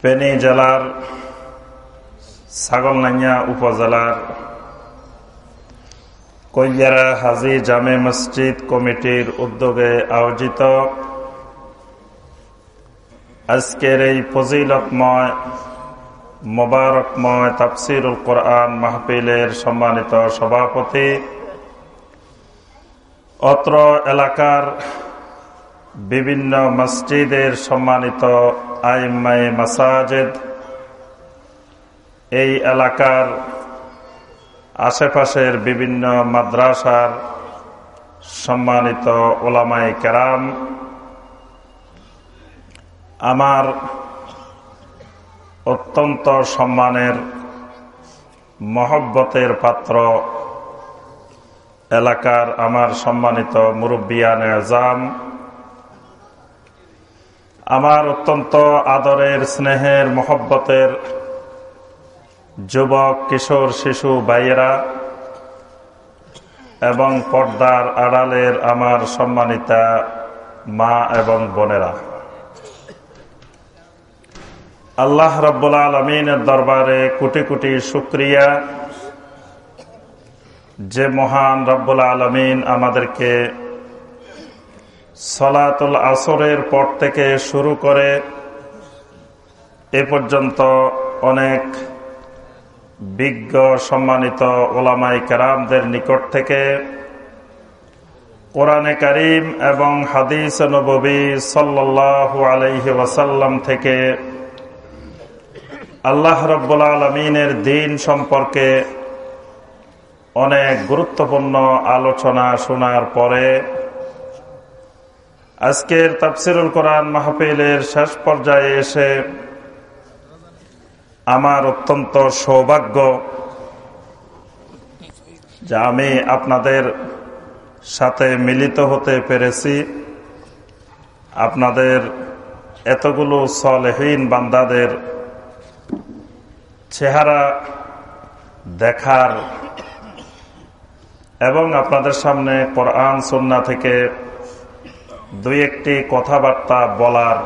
ফেনী জেলার ছাগলনাইয়া উপজেলার কৈয়ারা হাজি জামে মসজিদ কমিটির উদ্যোগে আয়োজিত আজকের এই ফজিলতময়, মোবারকময় তাফসিরুল কোরআন মাহফিলের সম্মানিত সভাপতি, অত্র এলাকার বিভিন্ন মসজিদের সম্মানিত আইমাই মাসাজেদ। এই এলাকার আশেপাশের বিভিন্ন মাদ্রাসার সম্মানিত ওলামাই কেরাম, আমার অত্যন্ত সম্মানের মহব্বতের পাত্র এলাকার আমার সম্মানিত মুরব্বিয়ান আজাম। আমার অত্যন্ত আদরের স্নেহের, মহব্বতের যুবক, কিশোর, শিশু, ভাইয়েরা এবং পর্দার আড়ালের আমার সম্মানিতা মা এবং বোনেরা। আল্লাহ রব্বুল আলমিনের দরবারে কোটি কোটি শুক্রিয়া। যে মহান রব্বুল আলমিন আমাদেরকে সলাতুল আসরের পর থেকে শুরু করে এ পর্যন্ত অনেক বিজ্ঞ সম্মানিত ওলামাই কেরামদের নিকট থেকে কোরআনে করিম এবং হাদিস নবী সাল্লাহ আলহি ওয়াসাল্লাম থেকে আল্লাহ রব্বুল আলমিনের দিন সম্পর্কে অনেক গুরুত্বপূর্ণ আলোচনা শোনার পরে আজকের তাফসিরুল কোরআন মাহফিলের শেষ পর্যায়ে এসে আমার অত্যন্ত সৌভাগ্য যে আমি আপনাদের সাথে মিলিত হতে পেরেছি। আপনাদের এতগুলো সলহীন বান্দাদের চেহারা দেখার এবং আপনাদের সামনে কোরআন সন্না থেকে দুই একটি কথাবার্তা বলার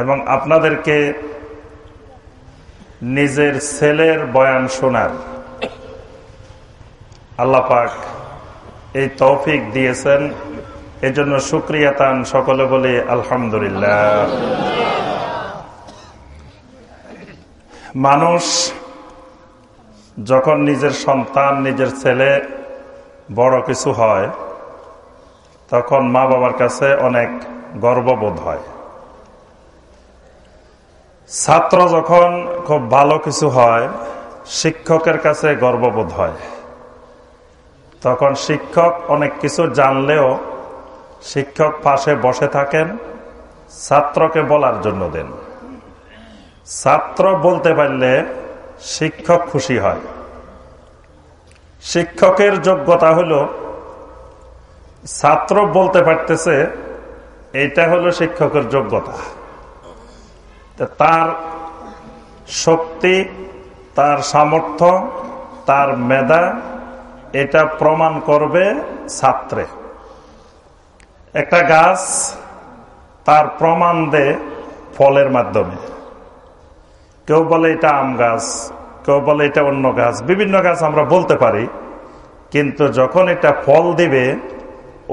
এবং আপনাদেরকে নিজের ছেলের বয়ান শোনার। আল্লাপাক এই তৌফিক দিয়েছেন। এজন্য সুক্রিয়া তান সকলে বলে আলহামদুলিল্লাহ। মানুষ যখন নিজের সন্তান, নিজের ছেলে বড় কিছু হয় তখন মা বাবার কাছে অনেক গর্ববোধ হয়। ছাত্র যখন খুব ভালো কিছু হয়, শিক্ষকের কাছে গর্ববোধ হয়। তখন শিক্ষক অনেক কিছু জানলেও শিক্ষক পাশে বসে থাকেন, ছাত্রকে বলার জন্য দেন। ছাত্র বলতে পারলে শিক্ষক খুশি হয়। শিক্ষকের যোগ্যতা হলো ছাত্র বলতে পারতেছে এটা হলো শিক্ষকের যোগ্যতা। তার শক্তি, তার সামর্থ্য, তার মেধা, এটা প্রমাণ করবে ছাত্রে। একটা গাছ তার প্রমাণ দেয় ফলের মাধ্যমে। কেউ বলে এটা আম গাছ, কেউ বলে এটা অন্য গাছ, বিভিন্ন গাছ আমরা বলতে পারি, কিন্তু যখন এটা ফল দিবে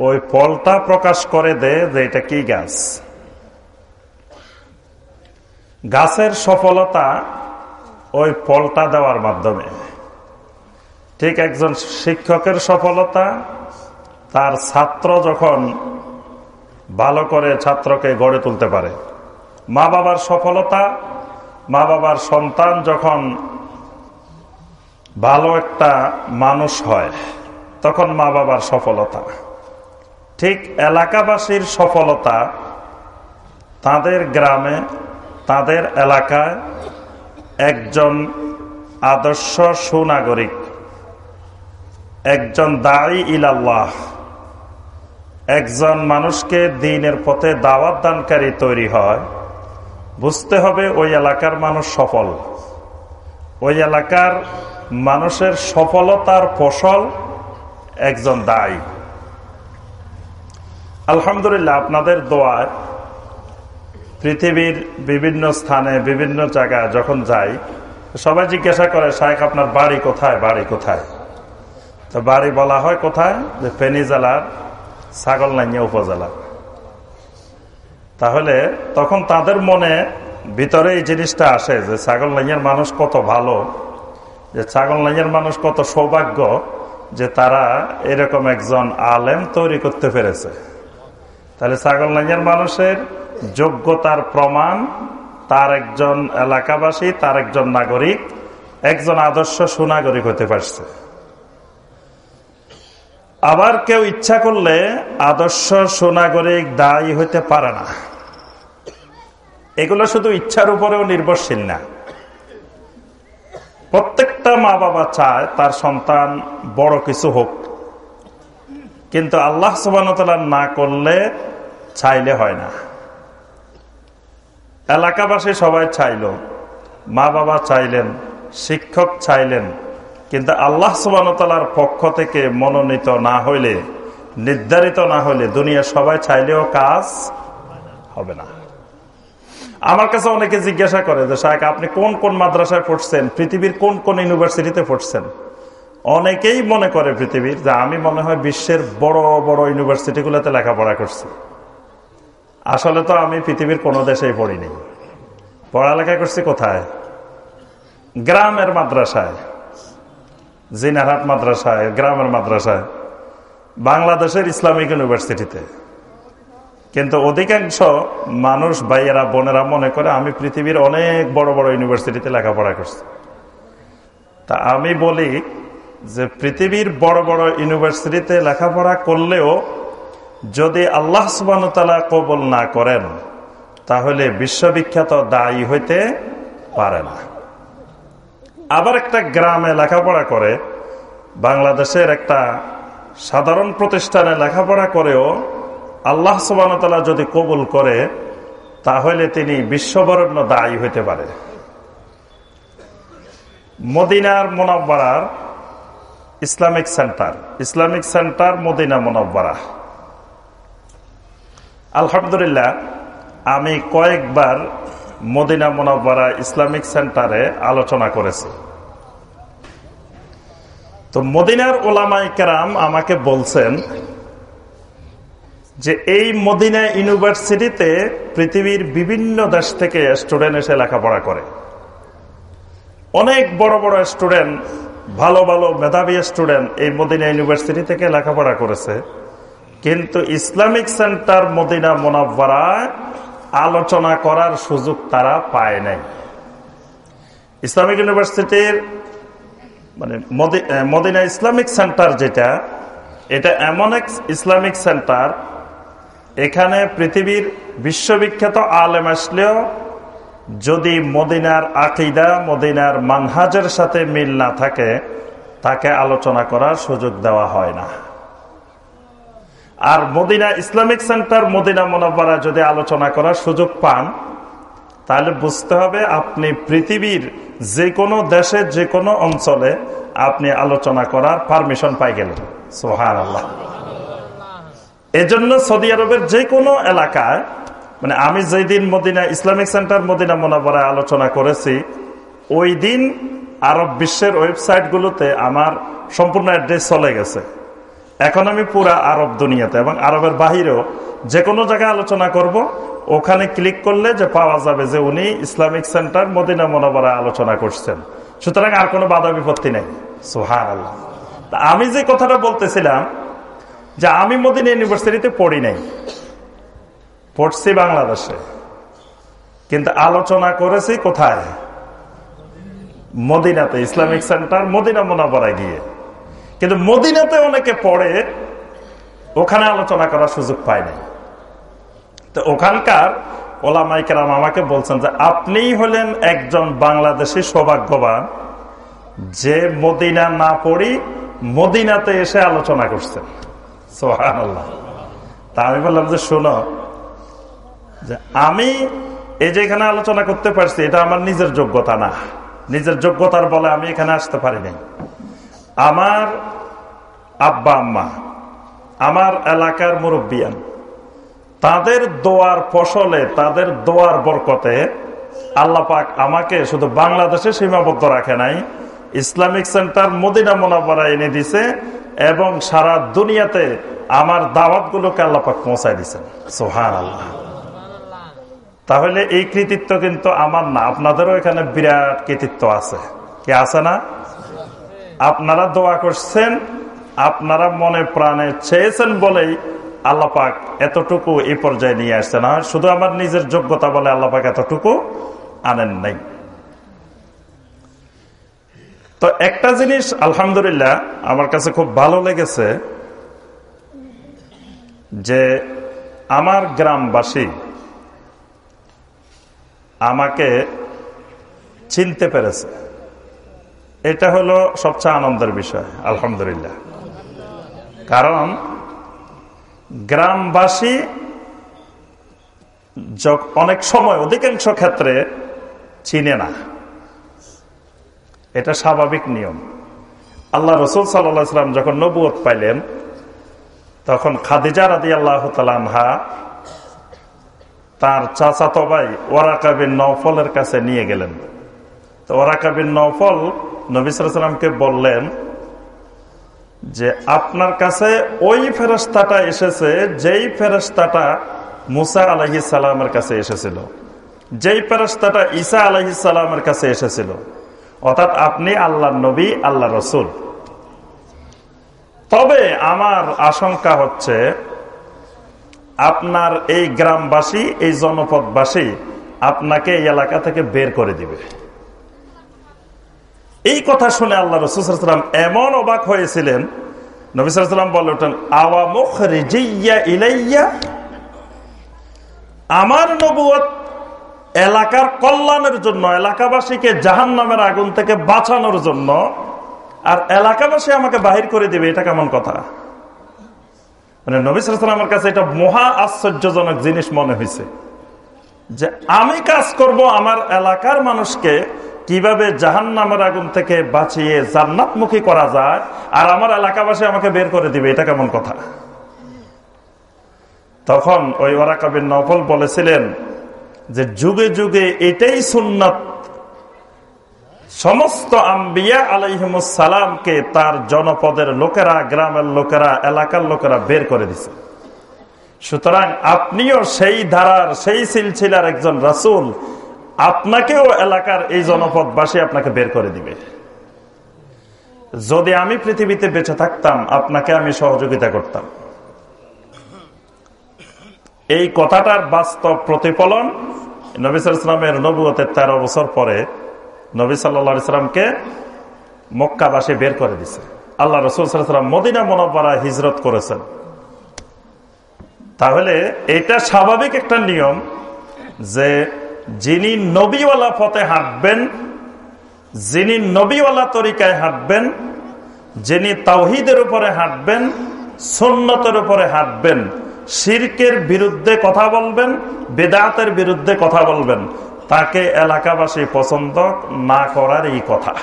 ওই ফলটা প্রকাশ করে দেয় যে এটা কি গাছ। গাছের সফলতা ওই ফলটা দেওয়ার মাধ্যমে। ঠিক একজন শিক্ষকের সফলতা, তার ছাত্র যখন ভালো করে ছাত্রকে গড়ে তুলতে পারে। মা বাবার সফলতা, মা বাবার সন্তান যখন ভালো একটা মানুষ হয়, তখন মা বাবার সফলতা। ঠিক এলাকাবাসীর সফলতা তাদের গ্রামে, তাদের এলাকায় একজন আদর্শ সুনাগরিক, একজন দায়ী ইলাল্লাহ, একজন মানুষকে দিনের পথে দাওয়াত দানকারী তৈরি হয়। বুঝতে হবে ওই এলাকার মানুষ সফল। ওই এলাকার মানুষের সফলতার ফসল একজন দায়ী। আলহামদুলিল্লাহ, আপনাদের দোয়ায় পৃথিবীর বিভিন্ন স্থানে, বিভিন্ন জায়গায় যখন যাই, সবাই জিজ্ঞাসা করে শাহেখ আপনার বাড়ি কোথায়? বাড়ি কোথায়? তো বাড়ি বলা হয় কোথায়? যে ফেনী জেলার ছাগলনাইয়া উপজেলা। তাহলে তখন তাদের মনে ভিতরে এই জিনিসটা আসে যে ছাগল লাইনের মানুষ কত ভালো, যে ছাগল লাইনের মানুষ কত সৌভাগ্য যে তারা এরকম একজন আলেম তৈরি করতে পেরেছে। তাহলে ছাগল লাইনের মানুষের যোগ্যতার প্রমাণ, তার একজন এলাকাবাসী, তার একজন নাগরিক, একজন আদর্শ সুনাগরিক হতে পারছে। আবার কেউ ইচ্ছা করলে আদর্শ সুনাগরিক দায়ী হইতে পারে না। এগুলো শুধু ইচ্ছার উপরেও নির্ভরশীল না। প্রত্যেকটা মা বাবা চায় তার সন্তান বড় কিছু হোক। কিন্তু আল্লাহ সুবান না করলে চাইলে হয় না। এলাকাবাসী সবাই চাইল মা বাবা চাইলেন শিক্ষক চাইলেন কিন্তু আল্লাহ সুবানতালার পক্ষ থেকে মনোনীত না হইলে, নির্ধারিত না হইলে দুনিয়া সবাই চাইলেও কাজ হবে না। আমার কাছে অনেকে জিজ্ঞাসা করে যে শাহেক আপনি কোন কোন মাদ্রাসায় পড়ছেন? পৃথিবীর কোন কোন ইউনিভার্সিটিতে পড়ছেন? অনেকেই মনে করে পৃথিবীর যে আমি মনে হয় বিশ্বের বড় বড় ইউনিভার্সিটিগুলোতে লেখাপড়া করছি। আসলে তো আমি পৃথিবীর কোনো দেশেই পড়িনি। পড়ালেখা করছি কোথায়? গ্রামের মাদ্রাসায়। জিনারহাট মাদ্রাসায়, গ্রামের মাদ্রাসায়। বাংলাদেশের ইসলামিক ইউনিভার্সিটিতে। কিন্তু অধিকাংশ মানুষ, ভাইয়েরা, বোনেরা মনে করে আমি পৃথিবীর অনেক বড় বড় ইউনিভার্সিটিতে লেখাপড়া করছি। তা আমি বলি যে পৃথিবীর বড় বড় ইউনিভার্সিটিতে লেখাপড়া করলেও যদি আল্লাহ সুবাহতালা কবল না করেন, তাহলে বিশ্ববিখ্যাত দায়ী হইতে পারে না। আবার একটা গ্রামে লেখাপড়া করে, বাংলাদেশের একটা সাধারণ প্রতিষ্ঠানে লেখাপড়া করেও আল্লাহ সুবাহতালা যদি কবুল করে, তাহলে তিনি বিশ্ববরণ্য দায়ী হইতে পারে। মদিনার মোনাব্বারার Islamic centre Islamic centre Medina Munawwara আলহামদুলিল্লাহ, আমি কয়েকবার মদিনা মোনাব্বারা ইসলামিক সেন্টারে আলোচনা করেছি। তো মদিনার ওলামাই কেরাম আমাকে বলছেন যে এই মদিনা ইউনিভার্সিটিতে পৃথিবীর বিভিন্ন দেশ থেকে স্টুডেন্ট এসে লেখাপড়া করে। অনেক বড় বড় স্টুডেন্ট ভালো ভালো মেধাবী স্টুডেন্ট এই মদিনা ইউনিভার্সিটি থেকে লেখাপড়া করেছে। কিন্তু ইসলামিক সেন্টার মদিনা মোনাব্বারায় আলোচনা করার সুযোগ তারা পায় নাই। ইসলামিক ইউনিভার্সিটির মানে মদিনা ইসলামিক সেন্টার যেটা, এটা এমন এক ইসলামিক সেন্টার এখানে পৃথিবীর বিশ্ববিখ্যাত আলেম আসলেও যদি মদিনার আকিদা, মদিনার মানহাজের সাথে মিল না থাকে, তাকে আলোচনা করার সুযোগ দেওয়া হয় না। আর Medina Islamic centre, Medina Munawwara যদি আলোচনা করার সুযোগ পান, তাহলে বুঝতে হবে আপনি পৃথিবীর যে কোনো দেশে যে কোনো অঞ্চলে আপনি আলোচনা করার পারমিশন পাই গেলেন। সোহান আল্লাহ এজন্য সৌদি আরবের যে কোনো এলাকায় মানে আমি যেই দিন মদিনা, ইসলামিক সেন্টার মদিনা মোনাবরায় আলোচনা করেছি, ওই দিন আরব বিশ্বের ওয়েবসাইটগুলোতে আমার সম্পূর্ণ অ্যাড্রেস চলে গেছে। এখন আমি পুরা আরব দুনিয়াতে এবং আরবের বাহিরেও যে কোনো জায়গায় আলোচনা করব। ওখানে ক্লিক করলে যে পাওয়া যাবে যে উনি ইসলামিক সেন্টার মদিনা মোনাবরায় আলোচনা করছেন। সুতরাং আর কোনো বাধা বিপত্তি নেই। সোহান আল্লাহ আমি যে কথাটা বলতেছিলাম, যে আমি মদিনা ইউনিভার্সিটিতে পড়ি নাই। পড়ছি বাংলাদেশে। কিন্তু আলোচনা করেছি কোথায়? মদিনাতে, ইসলামিক সেন্টার, মদিনা মোনাবরায় গিয়ে। কিন্তু মদিনাতে অনেকে পড়ে, ওখানে আলোচনা করার সুযোগ পায় নাই। তো ওখানকার ওলামাইকেরাম আমাকে বলছেন যে আপনি হলেন একজন বাংলাদেশি সৌভাগ্যবান যে মদিনা না পড়ি মদিনাতে এসে আলোচনা করছেন। সোহান তা আমি বললাম যে, শোনো যে আমি এই যে এখানে আলোচনা করতে পারছি, এটা আমার নিজের যোগ্যতা না। নিজের যোগ্যতার বলে আমি এখানে আসতে পারিনি আমার আব্বা, আম্মা, আমার এলাকার মুরব্বিয়ান, তাদের দোয়ার ফসলে, তাদের দোয়ার বরকতে আল্লাপাক আমাকে শুধু বাংলাদেশে সীমাবদ্ধ রাখে নাই, ইসলামিক সেন্টার মদিনা মোনাবারা এনে দিছে এবং সারা দুনিয়াতে আমার দাওয়াতগুলোকে আল্লাপাক পৌঁছায় দিচ্ছেন সোহান আল্লাহ তাহলে এই কৃতিত্ব কিন্তু আমার না। আপনাদেরও এখানে বিরাট কৃতিত্ব আছে। কে আছে না? আপনারা দোয়া করছেন, আপনারা মনে প্রাণে চেয়েছেন বলেই আল্লাপাক এতটুকু এই পর্যায়ে নিয়ে আসছে। না শুধু আমার নিজের যোগ্যতা বলে আল্লাপাক এতটুকু আনেন নাই। তো একটা জিনিস আলহামদুলিল্লাহ আমার কাছে খুব ভালো লেগেছে যে আমার গ্রামবাসী আমাকে চিনতে পেরেছে। এটা হলো সবচেয়ে আনন্দের বিষয়, আলহামদুলিল্লাহ। কারণ গ্রামবাসী অনেক সময় অধিকাংশ ক্ষেত্রে চিনে না। এটা স্বাভাবিক নিয়ম। আল্লাহ রসুল সাল্লাম যখন নবুয় পাইলেন, তখন খাদিজা রাদি আল্লাহ তালহা তার চাচাতো ভাই ওরাকাবিন নফলের কাছে নিয়ে গেলেন। তো ওরাকাবিন নফল নবিসামকে বললেন যে, আপনার কাছে ওই ফেরস্তাটা এসেছে যেই ফেরস্তাটা মুসা আলহি সালামের কাছে এসেছিল। যেই ফেরস্তাটা ঈসা আলহি সালামের কাছে এসেছিল। অর্থাৎ আপনি আল্লাহ নবী আল্লাহ রসুল। তবে আমার আশঙ্কা হচ্ছে আপনার এই গ্রামবাসী, এই জনপদবাসী আপনাকে এই এলাকা থেকে বের করে দিবে। এই কথা শুনে আল্লাহ রসুলাম এমন অবাক হয়েছিলেন। নবিসাম বলে ওঠেন, আওয়া মুখ ইলাইয়া? আমার নবুয় এলাকার কল্যাণের জন্য, এলাকাবাসীকে জাহান নামের আগুন থেকে বাঁচানোর জন্য, আর এলাকাবাসী আমাকে বাহির করে দিবে, এটা কেমন কথা? মানে নবিসামের কাছে এটা মহা আশ্চর্যজনক জিনিস মনে হয়েছে যে আমি কাজ করব আমার এলাকার মানুষকে কীভাবে জাহান নামের আগুন থেকে বাঁচিয়ে জান্নাতমুখী করা যায় আর আমার এলাকাবাসী আমাকে বের করে দিবে, এটা কেমন কথা? তখন ওই ওরাকাবিন নফল বলেছিলেন যে যুগে যুগে এটাই সুন্নত সমস্ত আম্বিয়া আলাইহিমুসালামকে তার জনপদের লোকেরা, গ্রামের লোকেরা, এলাকার লোকেরা বের করে দিছে। সুতরাং আপনিও সেই ধারার, সেই সিলসিলার একজন রাসুল, আপনাকেও এলাকার এই জনপদবাসী আপনাকে বের করে দিবে। যদি আমি পৃথিবীতে বেঁচে থাকতাম, আপনাকে আমি সহযোগিতা করতাম। এই কথাটার বাস্তব প্রতিফলন নবী সালামের নবুয়তের তেরো বছর পরে নবী সাল্লামকে মক্কাবাসী বের করে দিছে। আল্লাহ রসুল সাল্লাম মদিনা মনোবরা হিজরত করেছেন। তাহলে এটা স্বাভাবিক একটা নিয়ম যে যিনি নবীওয়ালা পথে হাঁটবেন, যিনি নবীওয়ালা তরিকায় হাঁটবেন, যিনি তাওহিদের উপরে হাঁটবেন সন্ন্যতের উপরে হাঁটবেন, শিরকের বিরুদ্ধে কথা বলবেন, বেদাতের বিরুদ্ধে কথা বলবেন তাকে এলাকাবাসী পছন্দ না করার এই কথা।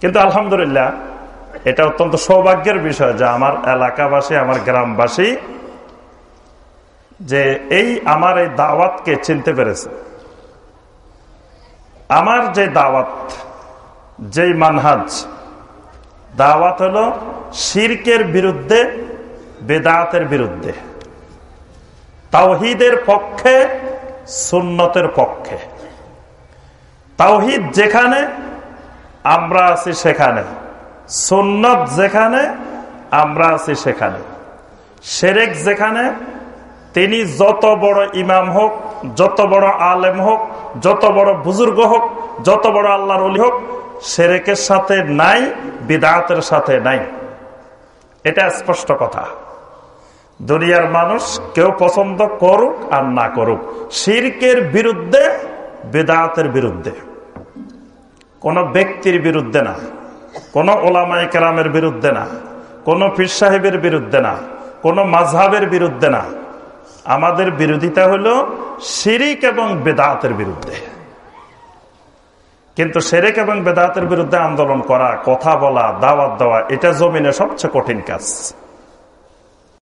কিন্তু আলহামদুলিল্লাহ, এটা অত্যন্ত সৌভাগ্যের বিষয় যে আমার এলাকাবাসী, আমার গ্রামবাসী যে এই আমার এই দাওয়াতকে চিনতে পেরেছে। আমার যে দাওয়াত, যেই মানহাজ, দাওয়াত হলো শিরকের বিরুদ্ধে, বেদাতের বিরুদ্ধে। তাওহিদের পক্ষে সুন্নতের পক্ষে। তাওহিদ যেখানে, আমরা আছি সেখানে। সুন্নত যেখানে, আমরা আছি সেখানে। সেরেক যেখানে, তিনি যত বড় ইমাম হোক, যত বড় আলেম হোক, যত বড় বুজুর্গ হোক, যত বড় আল্লাহর অলি হোক সেরেকের সাথে নাই, বিদাতের সাথে নাই। এটা স্পষ্ট কথা। দুনিয়ার মানুষ কেউ পছন্দ করুক আর না করুক, শিরকের বিরুদ্ধে, বেদাতের বিরুদ্ধে। কোন ব্যক্তির বিরুদ্ধে না, কোন ওলামাই কেরামের বিরুদ্ধে না, কোন পীর সাহেবের বিরুদ্ধে না, কোন মাঝহাবের বিরুদ্ধে না। আমাদের বিরোধিতা হলো শিরিক এবং বেদাতের বিরুদ্ধে। কিন্তু সেরেক এবং বেদাতের বিরুদ্ধে আন্দোলন করা, কথা বলা, দাওয়াত দেওয়া, এটা জমিনে সবচেয়ে কঠিন কাজ।